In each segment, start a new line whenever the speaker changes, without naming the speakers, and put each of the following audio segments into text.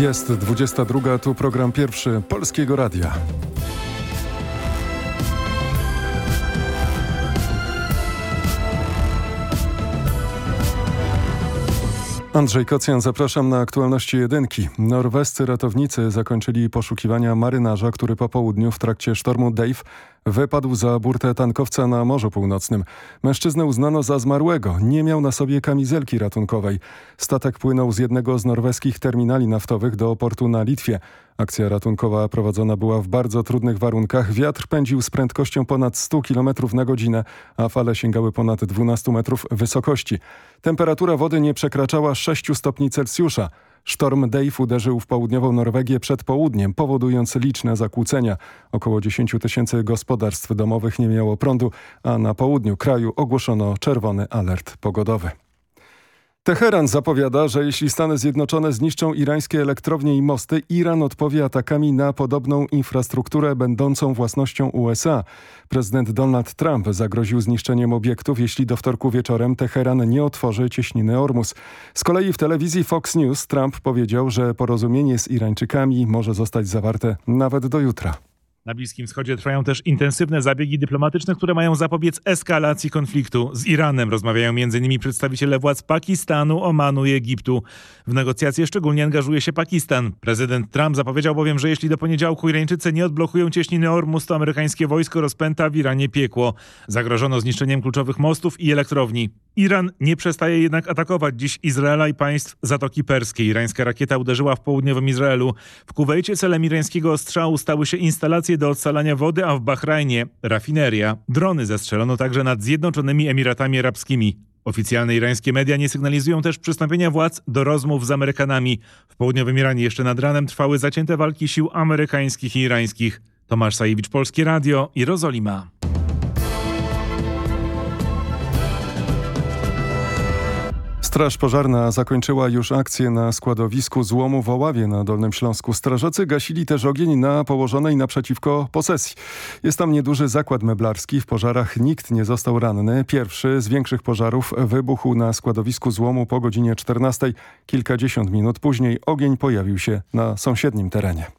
Jest 22, tu program pierwszy Polskiego Radia. Andrzej Kocjan, zapraszam na aktualności jedynki. Norwescy ratownicy zakończyli poszukiwania marynarza, który po południu w trakcie sztormu Dave wypadł za burtę tankowca na Morzu Północnym. Mężczyznę uznano za zmarłego. Nie miał na sobie kamizelki ratunkowej. Statek płynął z jednego z norweskich terminali naftowych do portu na Litwie. Akcja ratunkowa prowadzona była w bardzo trudnych warunkach. Wiatr pędził z prędkością ponad 100 km na godzinę, a fale sięgały ponad 12 metrów wysokości. Temperatura wody nie przekraczała 6 stopni Celsjusza. Sztorm Dave uderzył w południową Norwegię przed południem, powodując liczne zakłócenia. Około 10 tysięcy gospodarstw domowych nie miało prądu, a na południu kraju ogłoszono czerwony alert pogodowy. Teheran zapowiada, że jeśli Stany Zjednoczone zniszczą irańskie elektrownie i mosty, Iran odpowie atakami na podobną infrastrukturę będącą własnością USA. Prezydent Donald Trump zagroził zniszczeniem obiektów, jeśli do wtorku wieczorem Teheran nie otworzy cieśniny Ormus. Z kolei w telewizji Fox News Trump powiedział, że porozumienie z Irańczykami może zostać zawarte nawet do jutra.
Na Bliskim Wschodzie trwają też intensywne zabiegi dyplomatyczne, które mają zapobiec eskalacji konfliktu. Z Iranem rozmawiają m.in. przedstawiciele władz Pakistanu, Omanu i Egiptu. W negocjacje szczególnie angażuje się Pakistan. Prezydent Trump zapowiedział bowiem, że jeśli do poniedziałku Irańczycy nie odblokują cieśniny Ormus, to amerykańskie wojsko rozpęta w Iranie piekło. Zagrożono zniszczeniem kluczowych mostów i elektrowni. Iran nie przestaje jednak atakować dziś Izraela i państw Zatoki Perskiej. Irańska rakieta uderzyła w południowym Izraelu. W Kuwejcie celem irańskiego ostrzału stały się instalacje do odsalania wody, a w Bahrajnie rafineria. Drony zastrzelono także nad Zjednoczonymi Emiratami Arabskimi. Oficjalne irańskie media nie sygnalizują też przystąpienia władz do rozmów z Amerykanami. W południowym Iranie jeszcze nad ranem trwały zacięte walki sił amerykańskich i irańskich. Tomasz Sajewicz, Polskie Radio, Jerozolima.
Straż Pożarna zakończyła już akcję na składowisku złomu w Oławie na Dolnym Śląsku. Strażacy gasili też ogień na położonej naprzeciwko posesji. Jest tam nieduży zakład meblarski. W pożarach nikt nie został ranny. Pierwszy z większych pożarów wybuchł na składowisku złomu po godzinie 14. Kilkadziesiąt minut później ogień pojawił się na sąsiednim terenie.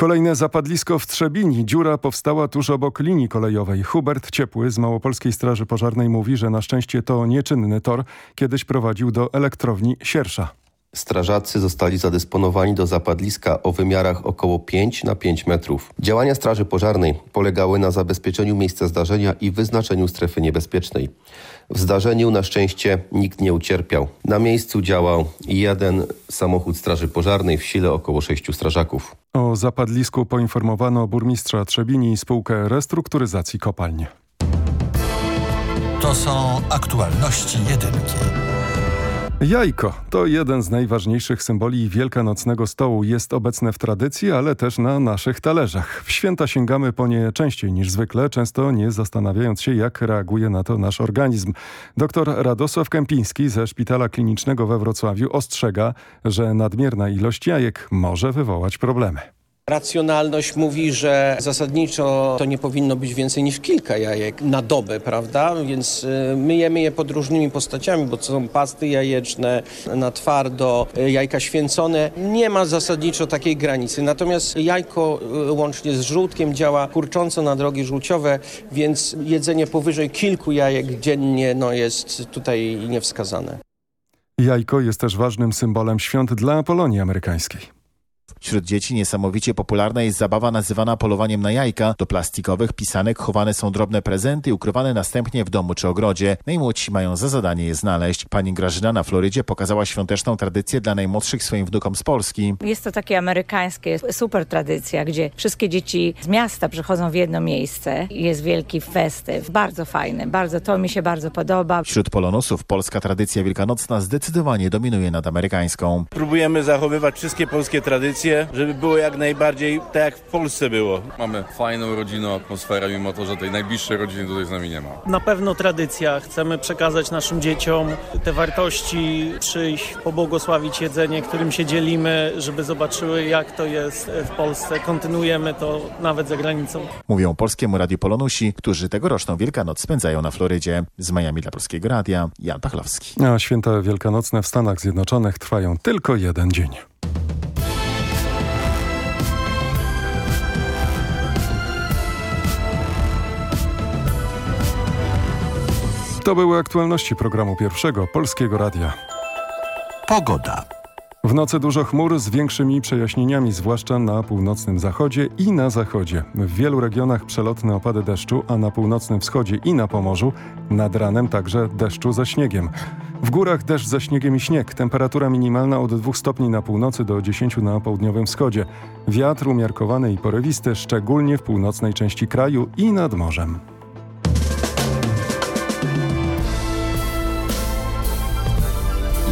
Kolejne zapadlisko w Trzebini. Dziura powstała tuż obok linii kolejowej. Hubert Ciepły z Małopolskiej Straży Pożarnej mówi, że na szczęście to nieczynny tor. Kiedyś prowadził do elektrowni Siersza.
Strażacy zostali zadysponowani do zapadliska o wymiarach około 5 na 5 metrów. Działania Straży Pożarnej polegały na zabezpieczeniu miejsca zdarzenia i wyznaczeniu strefy niebezpiecznej. W zdarzeniu na szczęście nikt nie ucierpiał. Na miejscu działał jeden samochód Straży Pożarnej, w sile około sześciu strażaków.
O zapadlisku poinformowano burmistrza Trzebini i spółkę restrukturyzacji kopalń.
To są aktualności jedynki.
Jajko to jeden z najważniejszych symboli wielkanocnego stołu. Jest obecne w tradycji, ale też na naszych talerzach. W święta sięgamy po nie częściej niż zwykle, często nie zastanawiając się, jak reaguje na to nasz organizm. Dr Radosław Kępiński ze Szpitala Klinicznego we Wrocławiu ostrzega, że nadmierna ilość jajek może wywołać problemy.
Racjonalność mówi, że zasadniczo to nie powinno być więcej niż kilka jajek na dobę, prawda? Więc y, myjemy je pod różnymi postaciami, bo to są pasty jajeczne, na twardo, y, jajka święcone. Nie ma zasadniczo takiej granicy. Natomiast jajko y, łącznie z żółtkiem działa kurcząco na drogi żółciowe, więc jedzenie powyżej kilku jajek dziennie no, jest tutaj niewskazane.
Jajko jest też ważnym symbolem świąt dla Polonii amerykańskiej.
Wśród dzieci niesamowicie popularna jest zabawa nazywana polowaniem na jajka. Do plastikowych pisanek chowane są drobne prezenty ukrywane następnie w domu czy ogrodzie. Najmłodsi mają za zadanie je znaleźć. Pani Grażyna na Florydzie pokazała świąteczną tradycję dla najmłodszych swoim wnukom z Polski.
Jest to takie amerykańskie, super tradycja, gdzie wszystkie dzieci z miasta przychodzą w jedno miejsce. Jest wielki festyw. Bardzo fajny, bardzo, to mi się bardzo podoba.
Wśród polonusów polska tradycja wielkanocna zdecydowanie dominuje nad amerykańską.
Próbujemy zachowywać wszystkie polskie tradycje żeby było jak najbardziej tak jak w Polsce było.
Mamy fajną rodzinną atmosferę, mimo to, że tej najbliższej rodziny tutaj z nami nie ma.
Na pewno tradycja. Chcemy przekazać naszym dzieciom te wartości, przyjść, pobłogosławić jedzenie, którym się dzielimy, żeby zobaczyły jak to jest w Polsce. Kontynuujemy to nawet za granicą.
Mówią Polskiemu Radiu Polonusi, którzy tegoroczną Wielkanoc spędzają na Florydzie. Z Miami dla Polskiego Radia, Jan Pachlowski.
A święta wielkanocne w Stanach Zjednoczonych trwają tylko jeden dzień. To były aktualności programu pierwszego Polskiego Radia.
Pogoda.
W nocy dużo chmur z większymi przejaśnieniami, zwłaszcza na północnym zachodzie i na zachodzie. W wielu regionach przelotne opady deszczu, a na północnym wschodzie i na Pomorzu nad ranem także deszczu ze śniegiem. W górach deszcz ze śniegiem i śnieg. Temperatura minimalna od 2 stopni na północy do 10 na południowym wschodzie. Wiatr umiarkowany i porywisty, szczególnie w północnej części kraju i nad morzem.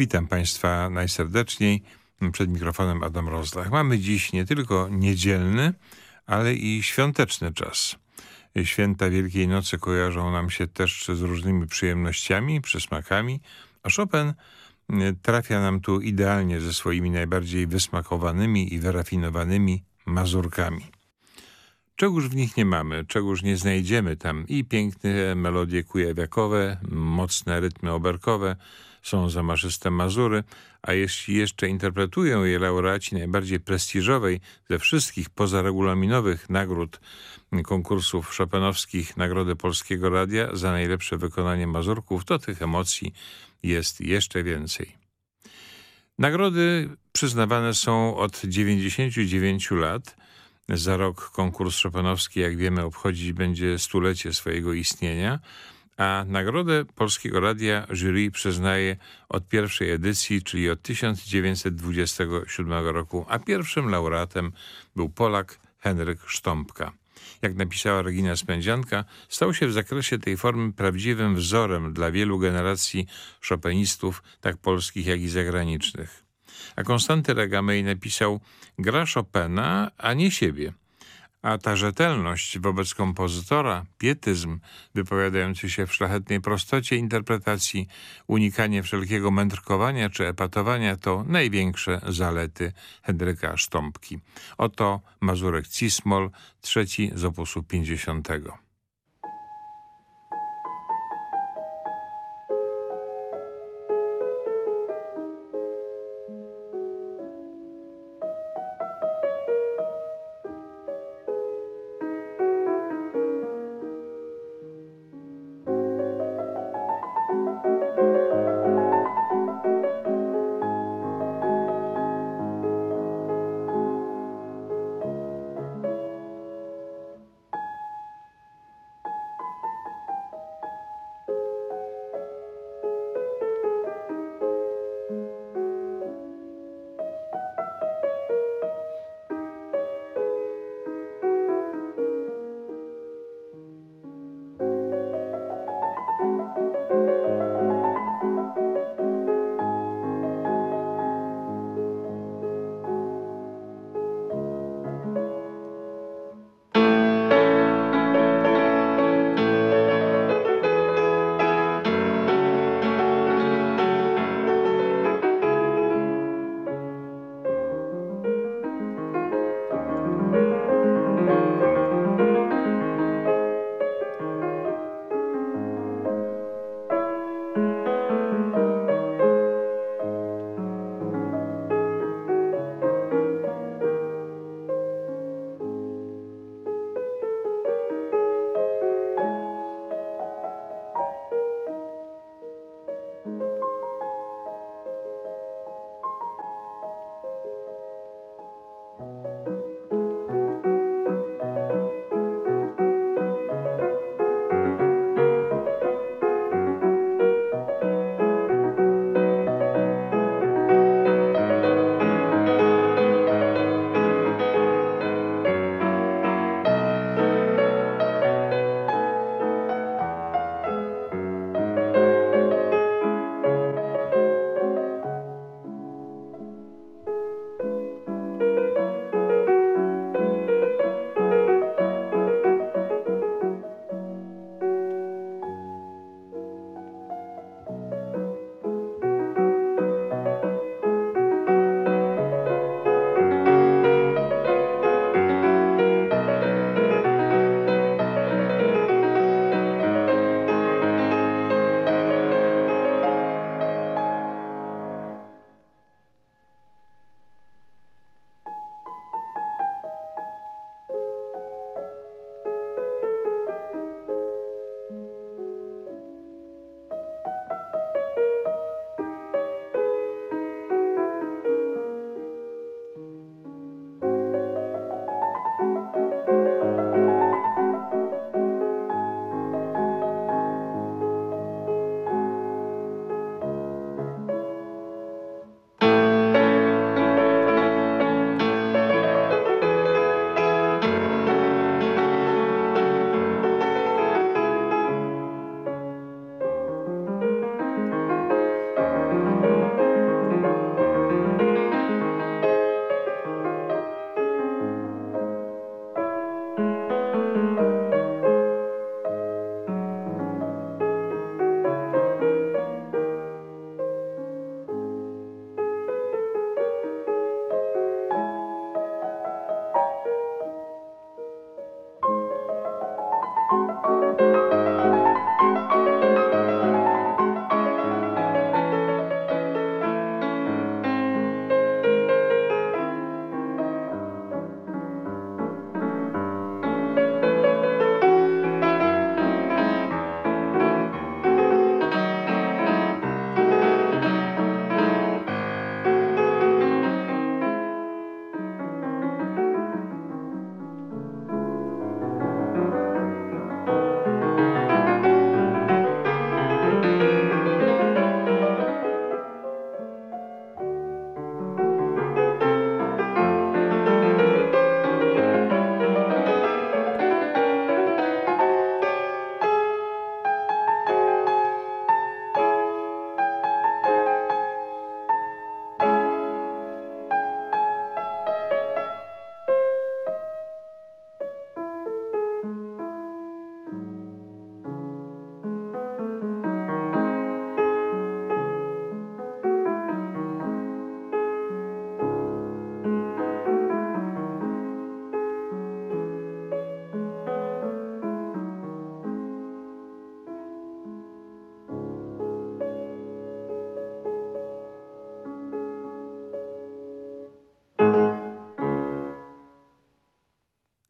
Witam Państwa najserdeczniej. Przed mikrofonem Adam Rozlach. Mamy dziś nie tylko niedzielny, ale i świąteczny czas. Święta Wielkiej Nocy kojarzą nam się też z różnymi przyjemnościami, przysmakami, a Chopin trafia nam tu idealnie ze swoimi najbardziej wysmakowanymi i wyrafinowanymi mazurkami. Czegoż w nich nie mamy, czegoż nie znajdziemy tam i piękne melodie kujawiakowe, mocne rytmy oberkowe, są zamaszyste mazury, a jeśli jeszcze interpretują je laureaci najbardziej prestiżowej ze wszystkich pozaregulaminowych nagród konkursów szopenowskich Nagrody Polskiego Radia za najlepsze wykonanie mazurków, to tych emocji jest jeszcze więcej. Nagrody przyznawane są od 99 lat. Za rok konkurs szopenowski, jak wiemy, obchodzić będzie stulecie swojego istnienia, a Nagrodę Polskiego Radia jury przyznaje od pierwszej edycji, czyli od 1927 roku, a pierwszym laureatem był Polak Henryk Sztompka. Jak napisała Regina Spędzianka, stał się w zakresie tej formy prawdziwym wzorem dla wielu generacji szopenistów, tak polskich jak i zagranicznych. A Konstanty Regamej napisał, gra Chopina, a nie siebie. A ta rzetelność wobec kompozytora, pietyzm wypowiadający się w szlachetnej prostocie interpretacji, unikanie wszelkiego mędrkowania czy epatowania to największe zalety Henryka Sztompki. Oto Mazurek Cismol, trzeci z opusu 50.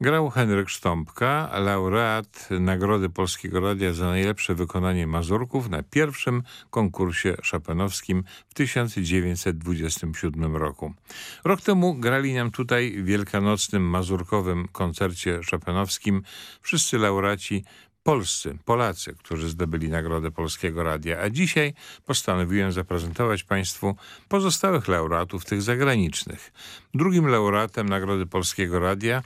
Grał Henryk Sztąpka, laureat Nagrody Polskiego Radia za najlepsze wykonanie mazurków na pierwszym konkursie szopenowskim w 1927 roku. Rok temu grali nam tutaj w wielkanocnym mazurkowym koncercie szopenowskim wszyscy laureaci polscy, Polacy, którzy zdobyli Nagrodę Polskiego Radia, a dzisiaj postanowiłem zaprezentować Państwu pozostałych laureatów, tych zagranicznych. Drugim laureatem Nagrody Polskiego Radia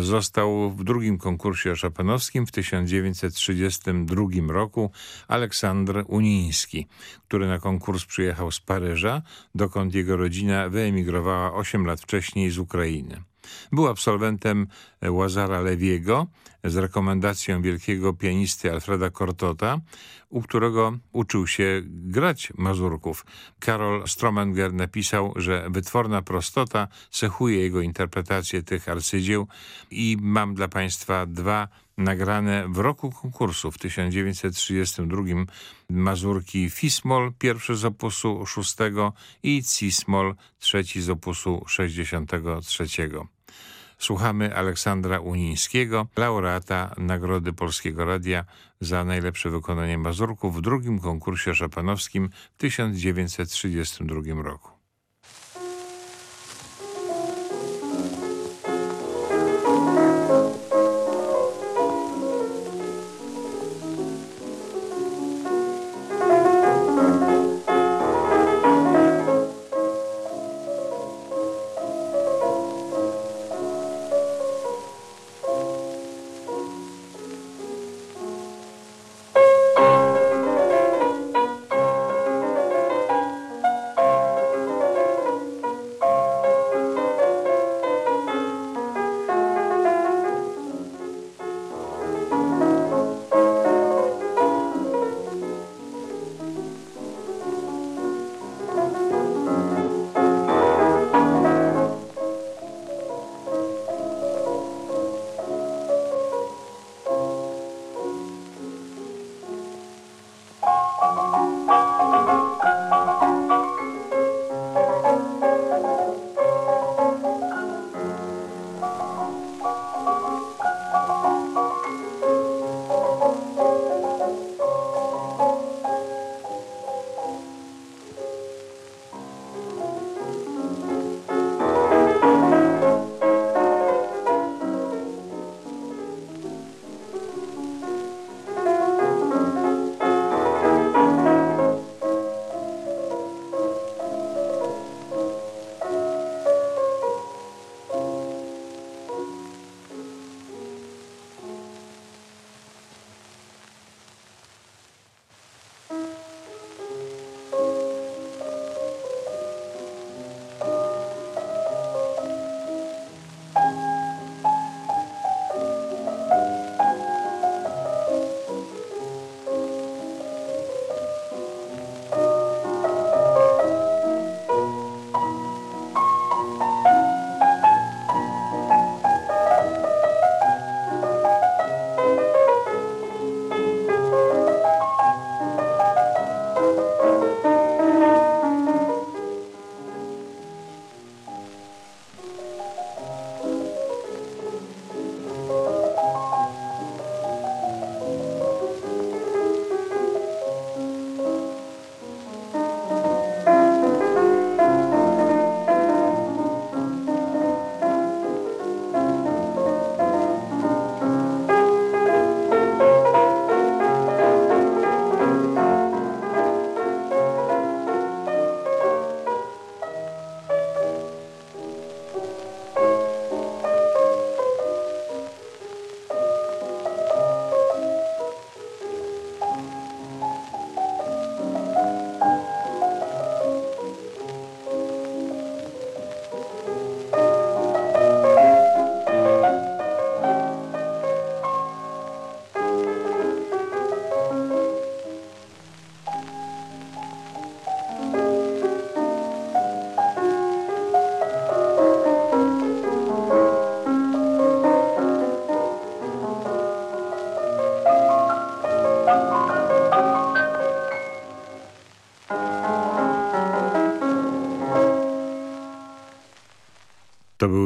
został w drugim konkursie szopenowskim w 1932 roku Aleksandr Uniński, który na konkurs przyjechał z Paryża, dokąd jego rodzina wyemigrowała 8 lat wcześniej z Ukrainy. Był absolwentem Łazara Lewiego z rekomendacją wielkiego pianisty Alfreda Kortota, u którego uczył się grać mazurków. Karol Stromenger napisał, że wytworna prostota cechuje jego interpretację tych arcydzieł i mam dla Państwa dwa nagrane w roku konkursu w 1932 mazurki Fismol, pierwszy z opusu szóstego i Cismol, trzeci z opusu 63. Słuchamy Aleksandra Unińskiego, laureata Nagrody Polskiego Radia za najlepsze wykonanie mazurków w drugim konkursie szopenowskim w 1932 roku.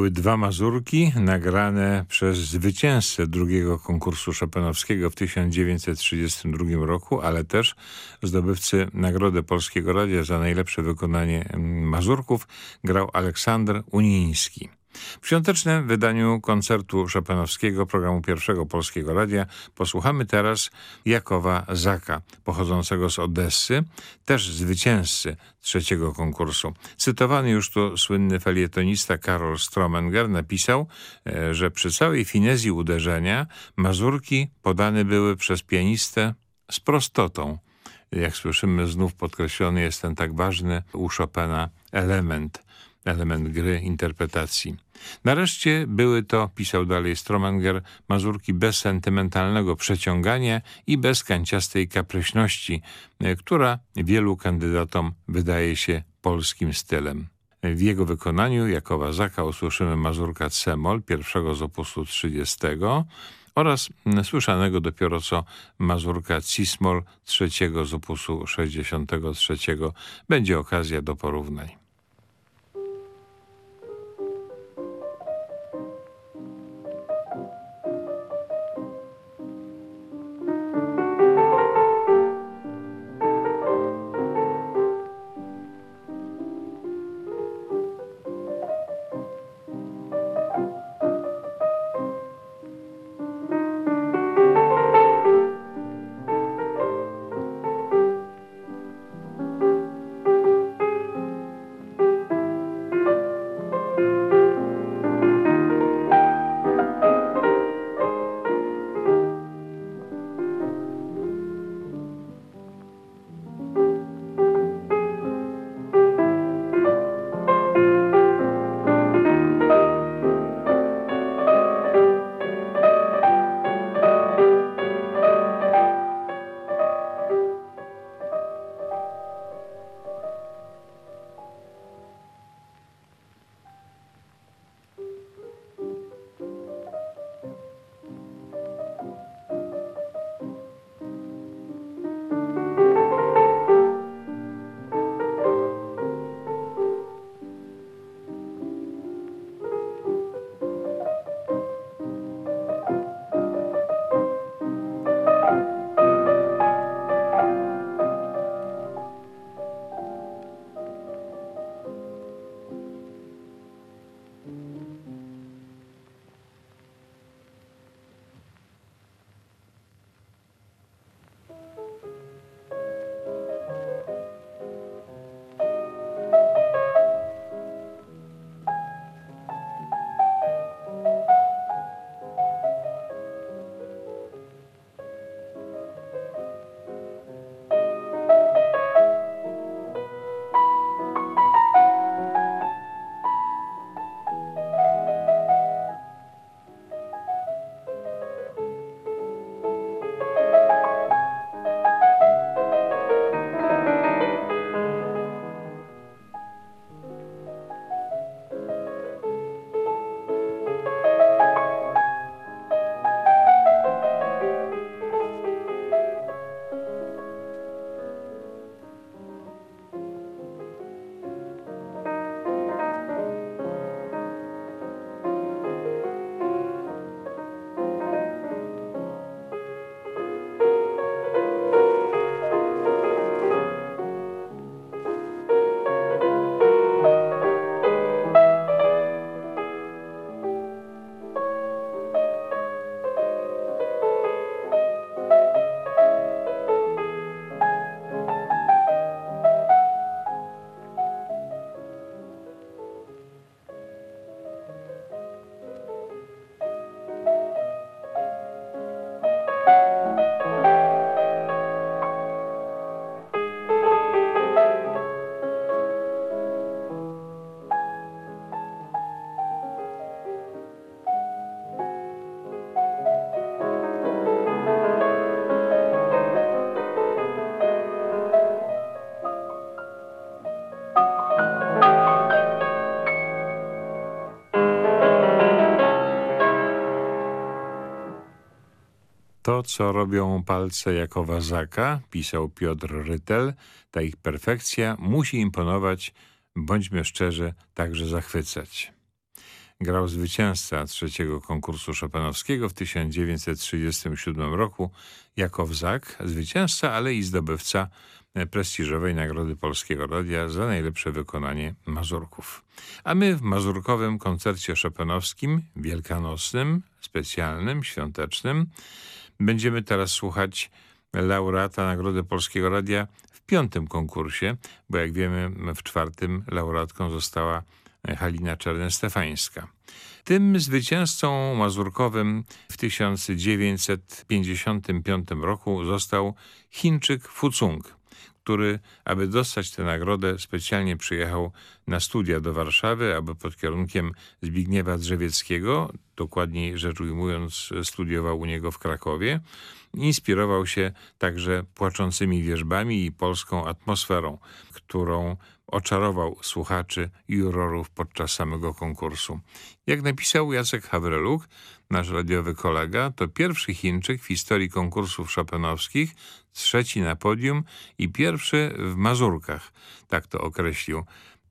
Były dwa mazurki nagrane przez zwycięzcę drugiego konkursu Chopinowskiego w 1932 roku, ale też zdobywcy Nagrody Polskiego Radia za najlepsze wykonanie mm, mazurków grał Aleksander Uniński. W świątecznym wydaniu koncertu Chopinowskiego programu Pierwszego Polskiego Radia posłuchamy teraz Jakowa Zaka, pochodzącego z Odessy, też zwycięzcy trzeciego konkursu. Cytowany już tu słynny felietonista Karol Stromenger napisał, e, że przy całej finezji uderzenia mazurki podane były przez pianistę z prostotą. Jak słyszymy, znów podkreślony jest ten tak ważny u Chopina element – element gry, interpretacji. Nareszcie były to, pisał dalej Stromenger, mazurki bez sentymentalnego przeciągania i bez kanciastej kapryśności, e, która wielu kandydatom wydaje się polskim stylem. W jego wykonaniu jako Wazaka usłyszymy mazurka C-moll pierwszego z opusu 30 oraz słyszanego dopiero co mazurka Cismol trzeciego z opusu 63. Będzie okazja do porównań. To, co robią palce jako wazaka, pisał Piotr Rytel, ta ich perfekcja musi imponować, bądźmy szczerzy, także zachwycać. grał zwycięzca trzeciego konkursu Chopinowskiego w 1937 roku jako wzak, zwycięzca, ale i zdobywca prestiżowej Nagrody Polskiego Radia za najlepsze wykonanie Mazurków. A my w mazurkowym koncercie chopinowskim, wielkanocnym, specjalnym, świątecznym, będziemy teraz słuchać laureata Nagrody Polskiego Radia w piątym konkursie, bo jak wiemy w czwartym laureatką została Halina Czerny-Stefańska. Tym zwycięzcą mazurkowym w 1955 roku został Chińczyk Fucung, który, aby dostać tę nagrodę, specjalnie przyjechał na studia do Warszawy, aby pod kierunkiem Zbigniewa Drzewieckiego, dokładniej rzecz ujmując, studiował u niego w Krakowie, inspirował się także płaczącymi wierzbami i polską atmosferą, którą oczarował słuchaczy i jurorów podczas samego konkursu. Jak napisał Jacek Hawreluk, nasz radiowy kolega, to pierwszy Chińczyk w historii konkursów chopinowskich, trzeci na podium i pierwszy w Mazurkach. Tak to określił.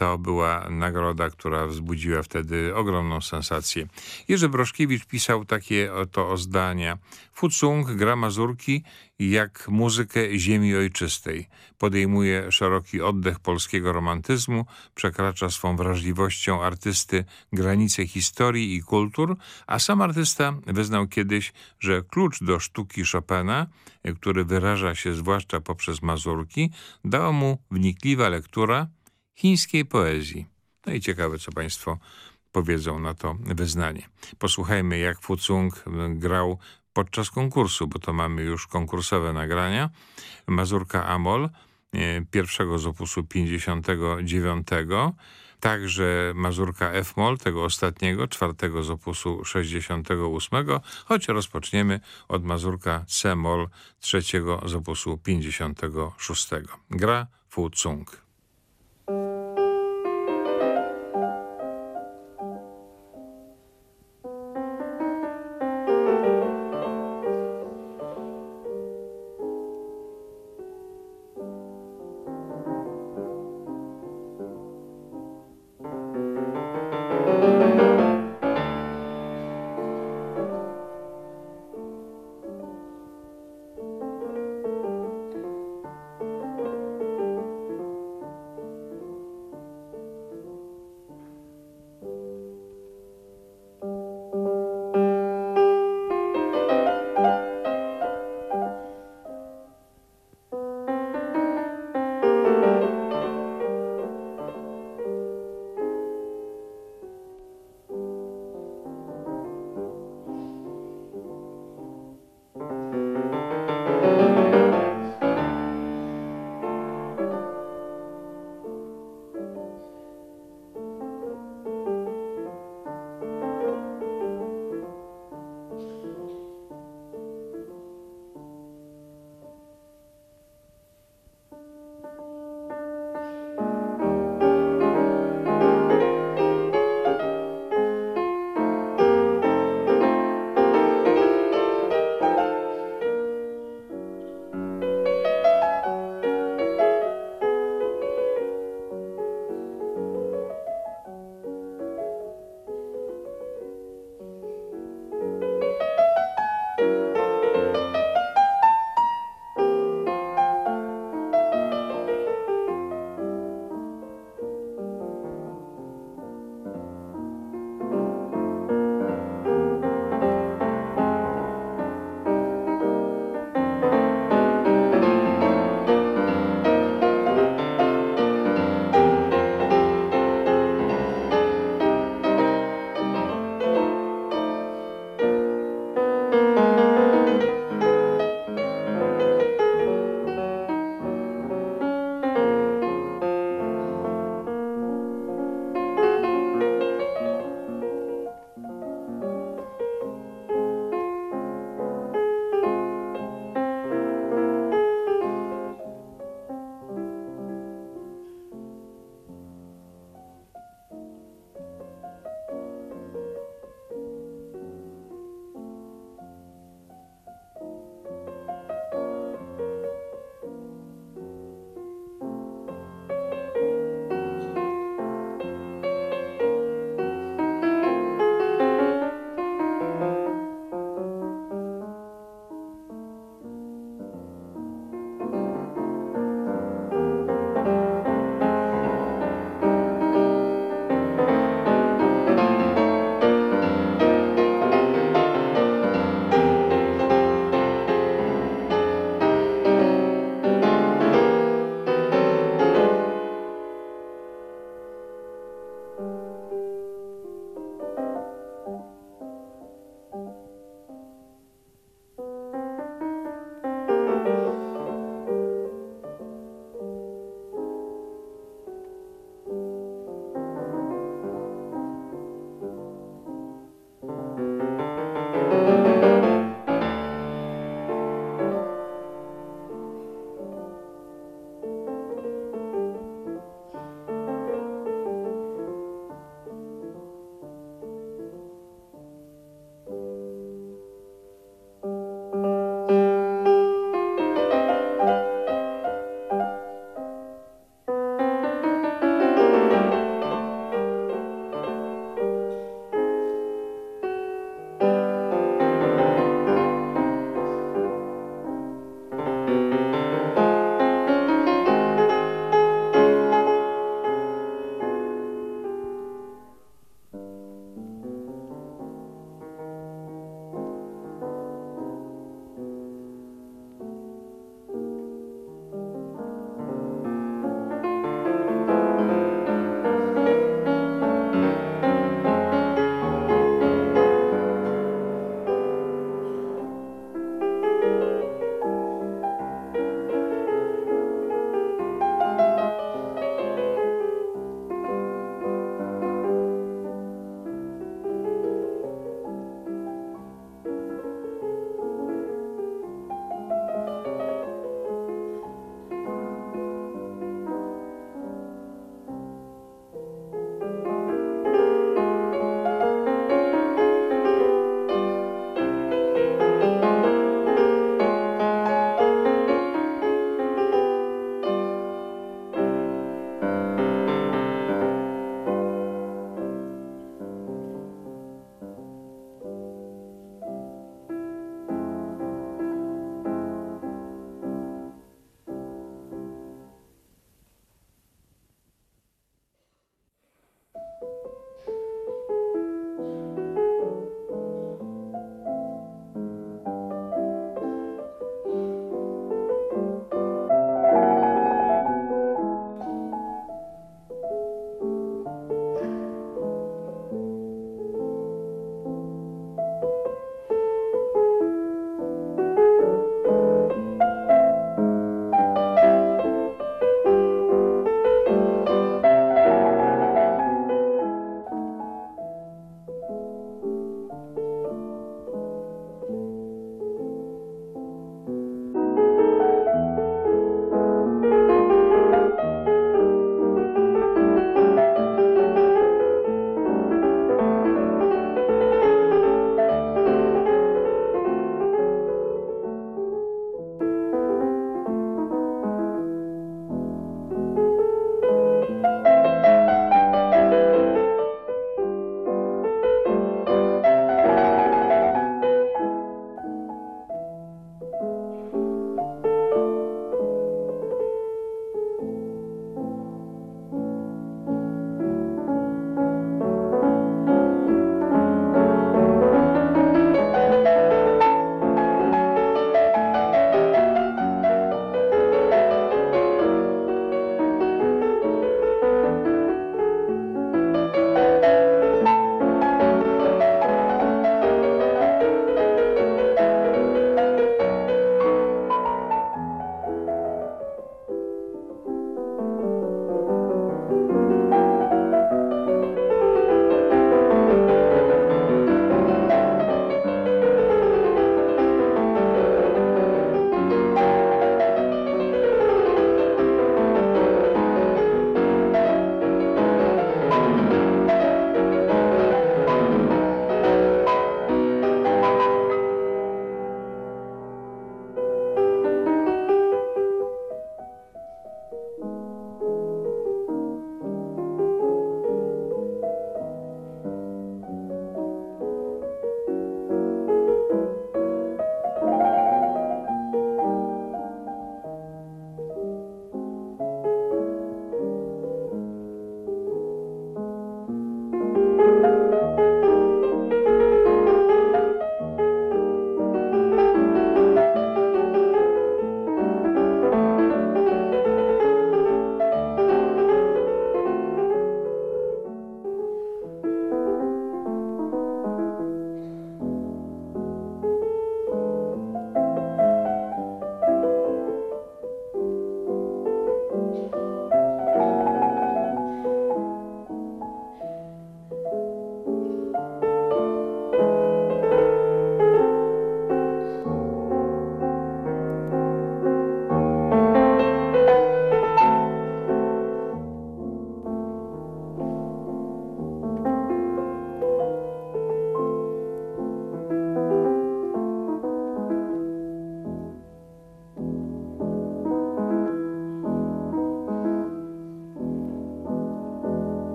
To była nagroda, która wzbudziła wtedy ogromną sensację. Jerzy Broszkiewicz pisał takie oto zdania. Futsung gra mazurki jak muzykę ziemi ojczystej. Podejmuje szeroki oddech polskiego romantyzmu, przekracza swą wrażliwością artysty granice historii i kultur, a sam artysta wyznał kiedyś, że klucz do sztuki Chopina, który wyraża się zwłaszcza poprzez mazurki, dała mu wnikliwa lektura chińskiej poezji. No i ciekawe, co Państwo powiedzą na to wyznanie. Posłuchajmy, jak Fucung grał podczas konkursu, bo to mamy już konkursowe nagrania. Mazurka Amol, pierwszego z opusu 59, także Mazurka F-Moll, tego ostatniego, czwartego z opusu 68, choć rozpoczniemy od Mazurka C-Moll, trzeciego z opusu 56. Gra Fucung. To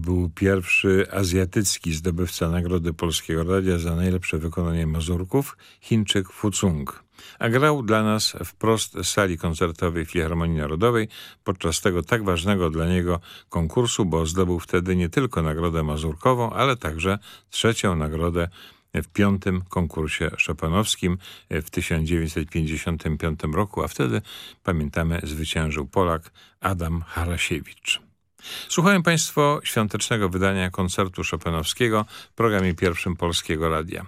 był pierwszy azjatycki zdobywca Nagrody Polskiego Radia za najlepsze wykonanie mazurków, Chińczyk Fu Cung. A grał dla nas wprost z sali koncertowej Filharmonii Narodowej podczas tego tak ważnego dla niego konkursu, bo zdobył wtedy nie tylko nagrodę mazurkową, ale także trzecią nagrodę w piątym konkursie szopanowskim w 1955 roku, a wtedy, pamiętamy, zwyciężył Polak Adam Harasiewicz. Słuchają Państwo świątecznego wydania koncertu szopenowskiego w programie pierwszym Polskiego Radia.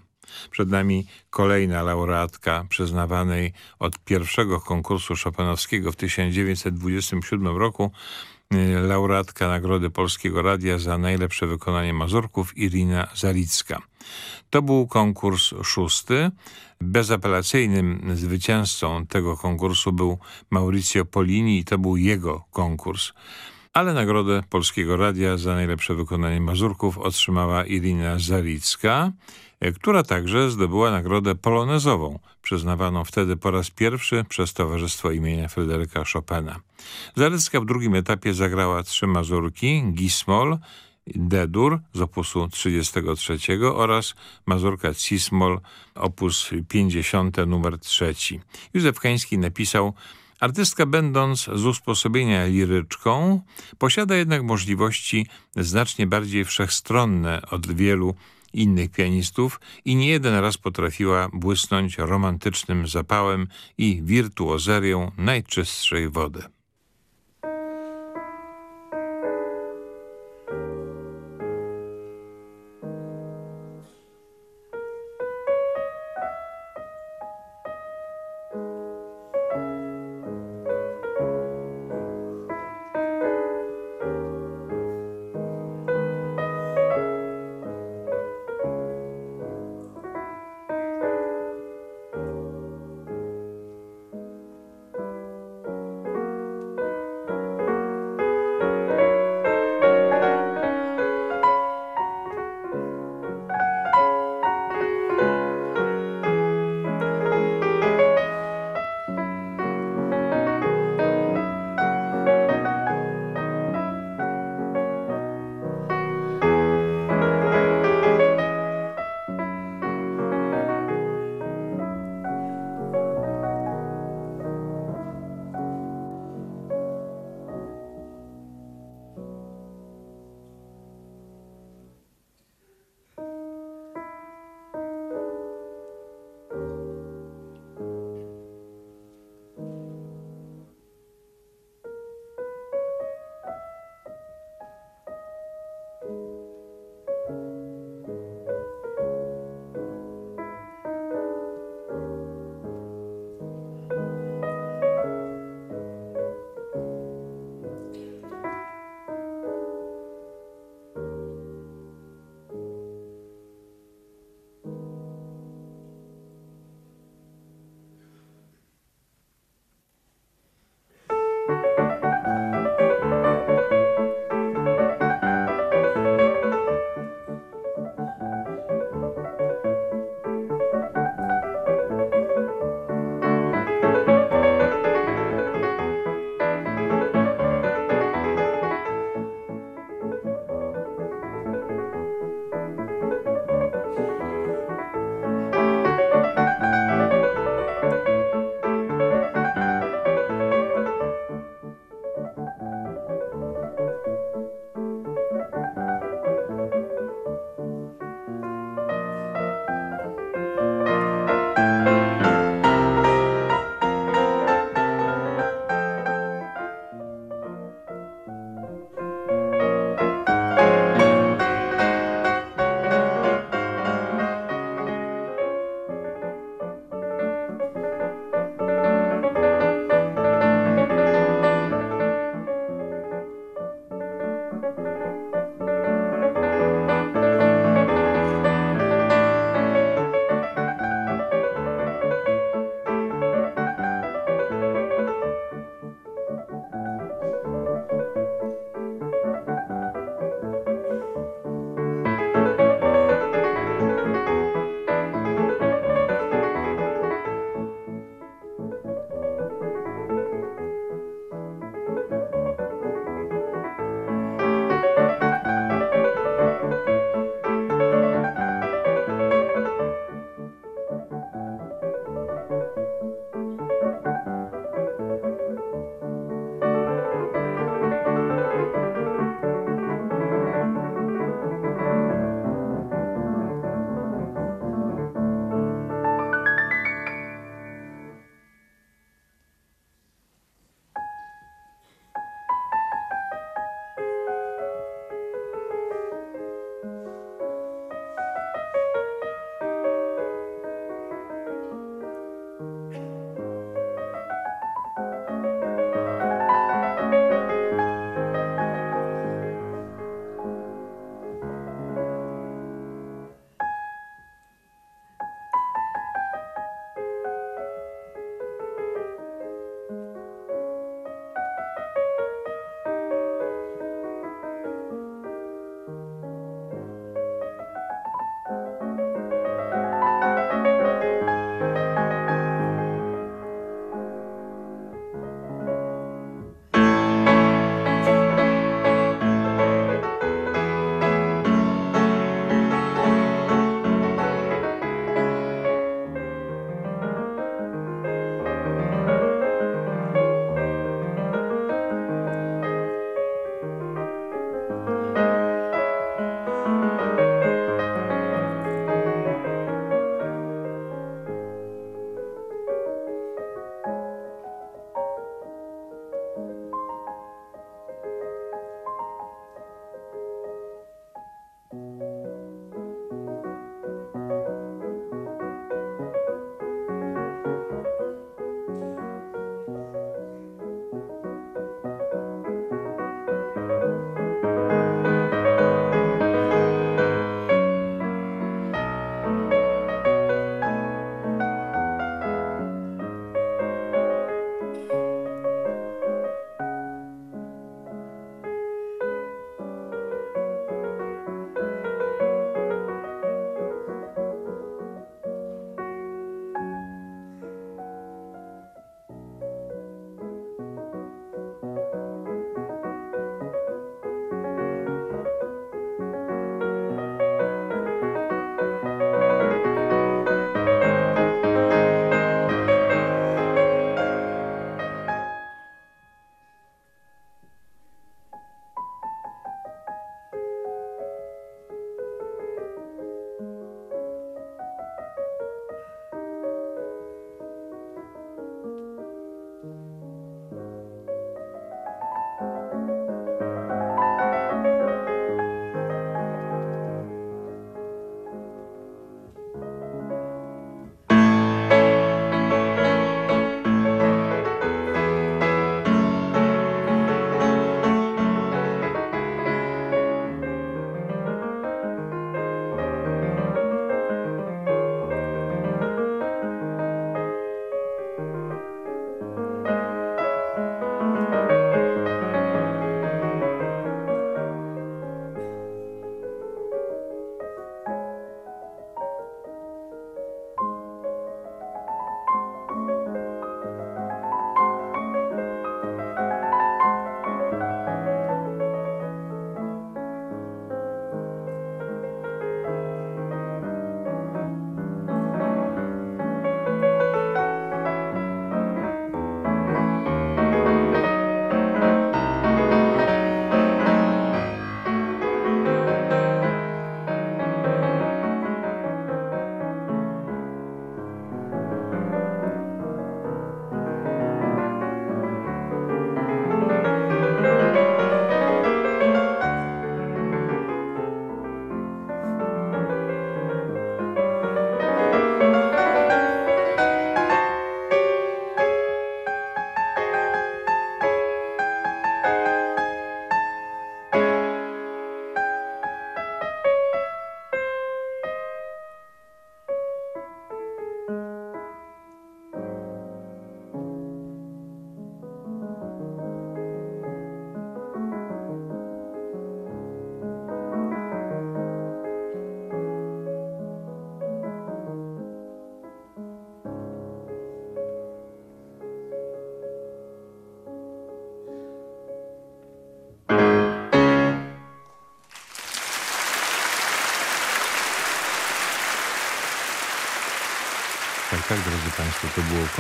Przed nami kolejna laureatka przyznawanej od pierwszego konkursu szopenowskiego w 1927 roku laureatka Nagrody Polskiego Radia za najlepsze wykonanie mazurków Irina Zalicka. To był konkurs szósty. Bezapelacyjnym zwycięzcą tego konkursu był Mauricio Polini i to był jego konkurs. Ale Nagrodę Polskiego Radia za najlepsze wykonanie mazurków otrzymała Irina Zalicka, która także zdobyła nagrodę polonezową, przyznawaną wtedy po raz pierwszy przez Towarzystwo imienia Fryderyka Chopina. Zalecka w drugim etapie zagrała trzy mazurki, Gismol, D-dur z opusu 33 oraz mazurka Cismol opus 50 numer 3. Józef Kański napisał Artystka będąc z usposobienia liryczką posiada jednak możliwości znacznie bardziej wszechstronne od wielu innych pianistów i nie jeden raz potrafiła błysnąć romantycznym zapałem i wirtuozerią najczystszej wody.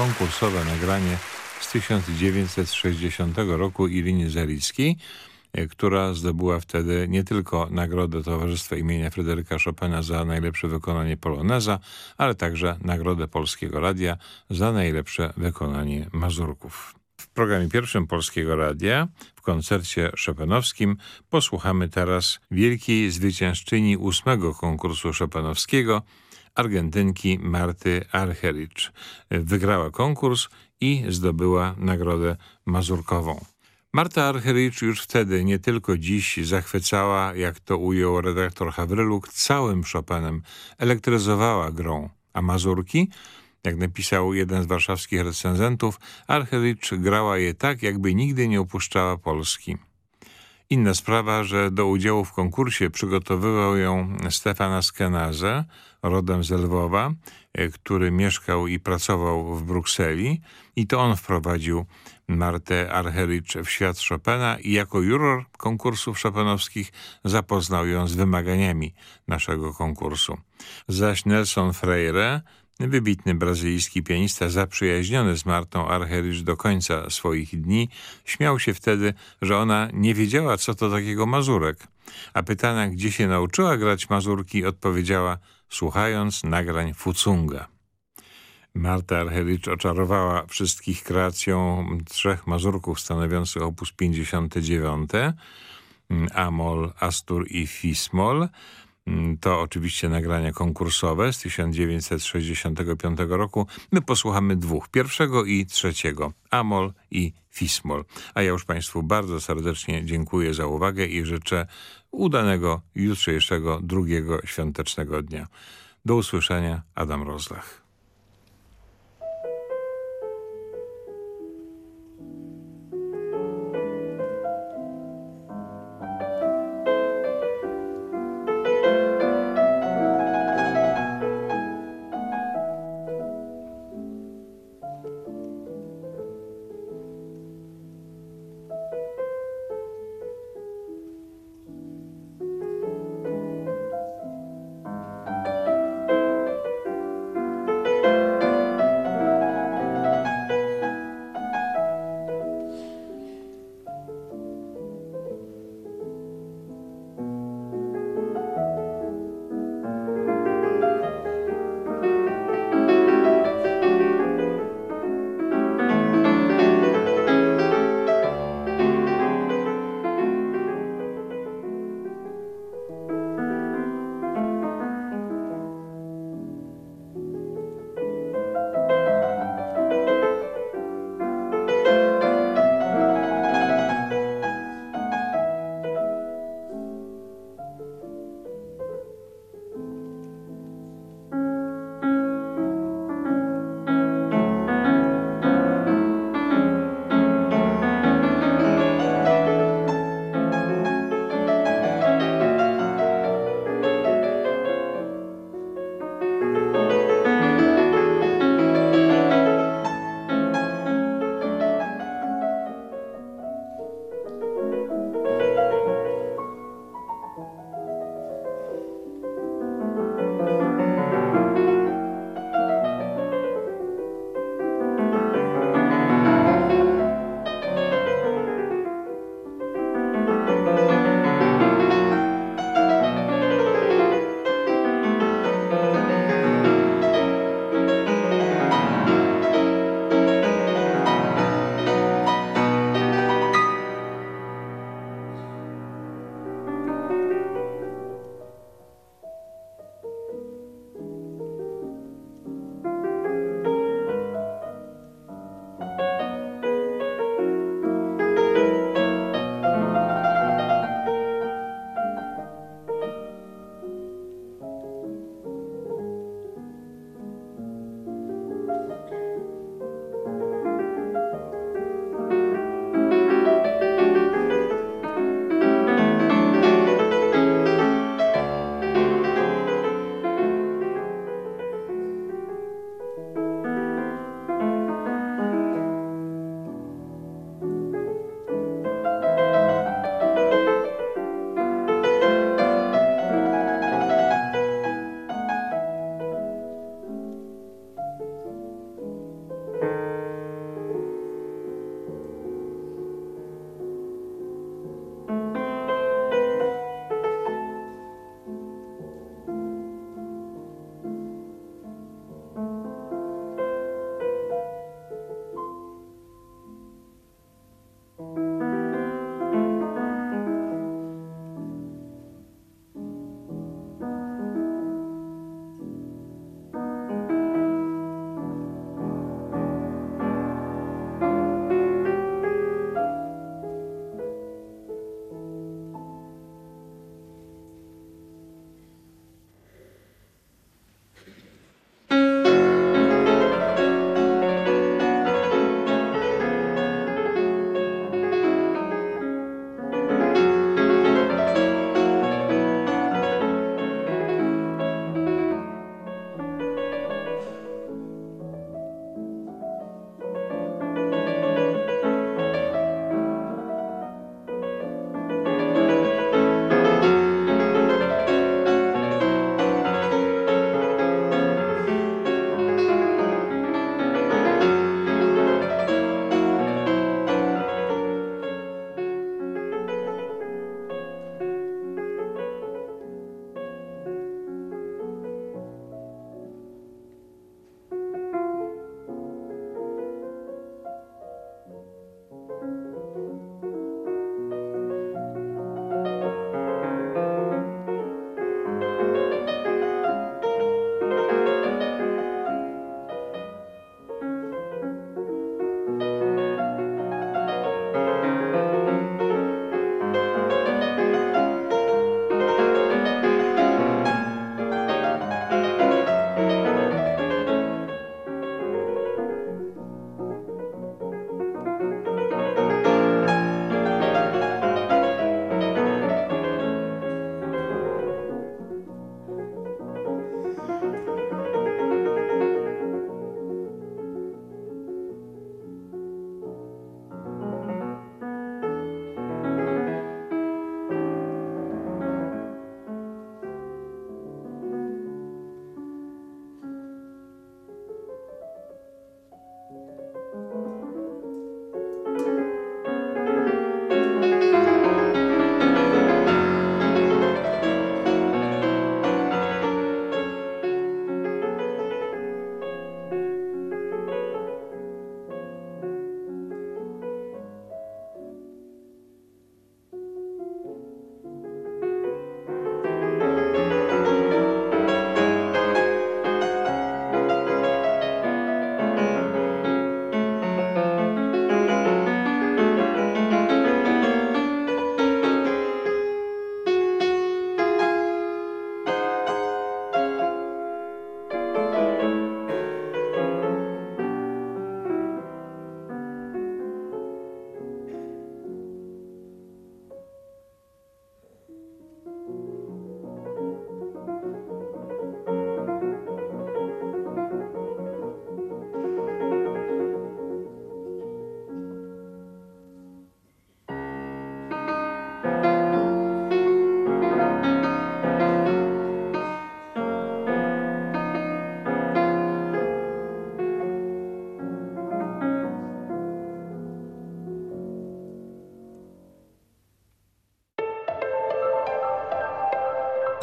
Konkursowe nagranie z 1960 roku Iriny Zalickiej, e, która zdobyła wtedy nie tylko nagrodę Towarzystwa imienia Fryderyka Chopina za najlepsze wykonanie poloneza, ale także nagrodę Polskiego Radia za najlepsze wykonanie mazurków. W programie pierwszym Polskiego Radia w koncercie szopenowskim posłuchamy teraz wielkiej zwyciężczyni ósmego konkursu szopenowskiego, Argentynki Marty Archericz. Wygrała konkurs i zdobyła nagrodę mazurkową. Marta Archericz już wtedy, nie tylko dziś, zachwycała, jak to ujął redaktor Hawryluk, całym Chopinem, elektryzowała grą, a mazurki jak napisał jeden z warszawskich recenzentów, Archericz grała je tak, jakby nigdy nie opuszczała Polski. Inna sprawa, że do udziału w konkursie przygotowywał ją Stefana Skenaze, rodem z Lwowa, e, który mieszkał i pracował w Brukseli i to on wprowadził Martę Archericz w świat Chopina i jako juror konkursów chopinowskich zapoznał ją z wymaganiami naszego konkursu. Zaś Nelson Freire Wybitny brazylijski pianista, zaprzyjaźniony z Martą Archericz do końca swoich dni, śmiał się wtedy, że ona nie wiedziała, co to takiego mazurek. A pytana, gdzie się nauczyła grać mazurki, odpowiedziała, słuchając nagrań Fucunga. Marta Archericz oczarowała wszystkich kreacją trzech mazurków stanowiących opus 59, Amol, Astur i Fismol, to oczywiście nagrania konkursowe z 1965 roku. My posłuchamy dwóch, pierwszego i trzeciego, Amol i Fismol. A ja już Państwu bardzo serdecznie dziękuję za uwagę i życzę udanego jutrzejszego drugiego świątecznego dnia. Do usłyszenia, Adam Rozlach.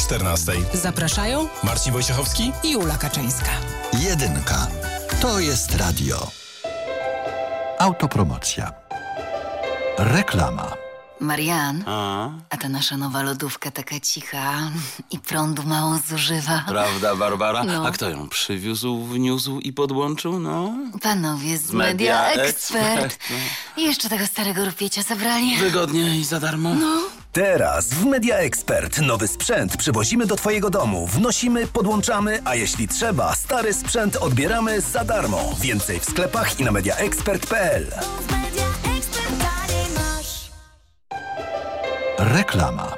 14.
Zapraszają
Marcin Wojciechowski
i Ula Kaczyńska.
Jedynka. To jest radio. Autopromocja. Reklama.
Marian,
A?
a ta nasza nowa lodówka taka cicha i prądu mało zużywa.
Prawda, Barbara?
No.
A kto ją przywiózł, wniósł i podłączył? No.
Panowie z,
Z
Media,
Media
Expert.
Expert,
I jeszcze tego starego rupiecia zabrali.
Wygodnie i za darmo.
No.
Teraz w Media Expert nowy sprzęt przywozimy do Twojego domu, wnosimy, podłączamy, a jeśli trzeba, stary sprzęt odbieramy za darmo. Więcej w sklepach i na mediaexpert.pl.
Reklama.